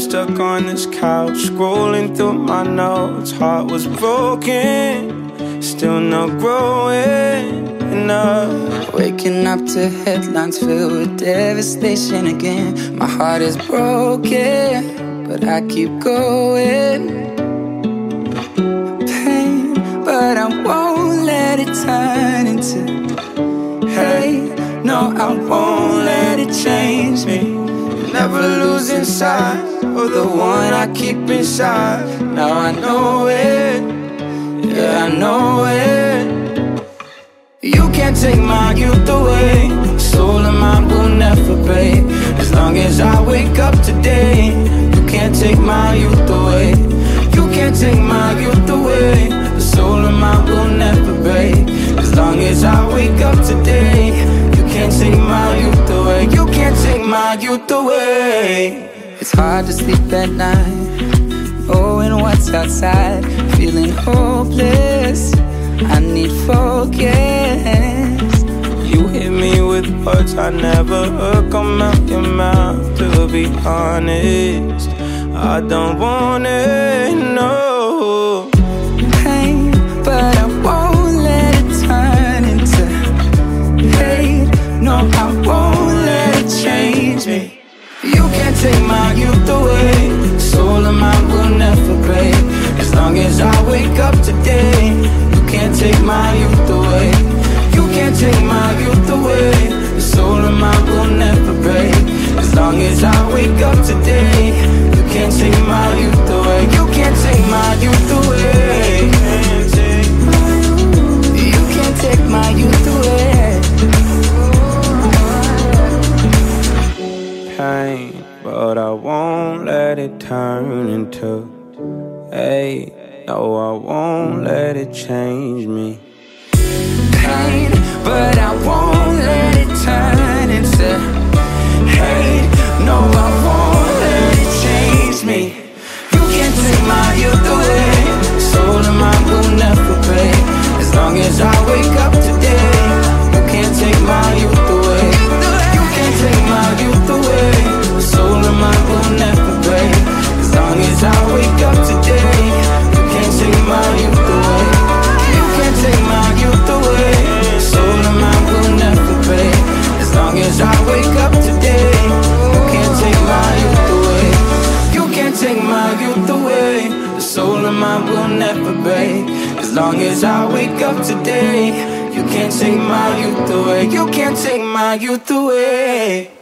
stuck on this couch, scrolling through my notes. Heart was broken, still not growing enough. Waking up to headlines filled with devastation again. My heart is broken, but I keep going. Pain, but I won't let it turn into hate. No, I won't let it change me. Never losing sight of the one I keep inside. Now I know it, yeah, I know it. You can't take my youth away. Soul of mine will never break. As long as I wake up today, you can't take my youth away. You can't take my youth away. The soul of mine will never break. As long as I wake up today, you can't take my youth away. You can't take my youth away. It's hard to sleep at night, oh, knowing what's outside, feeling hopeless. I need focus. You hit me with words I never heard come out your mouth. To be honest, I don't want it, no. Pain, but I won't let it turn into hate. No, I won't You can't take my youth away. Soul of mine will never break. As long as I wake up today, you can't take my youth away. You can't take my youth away. Soul of mine will never break. As long as I wake up today, you can't take my youth away. You can't take my youth away. Turn into hate. No, I won't let it change me. As long as I wake up today, you can't take my youth away. You can't take my youth away.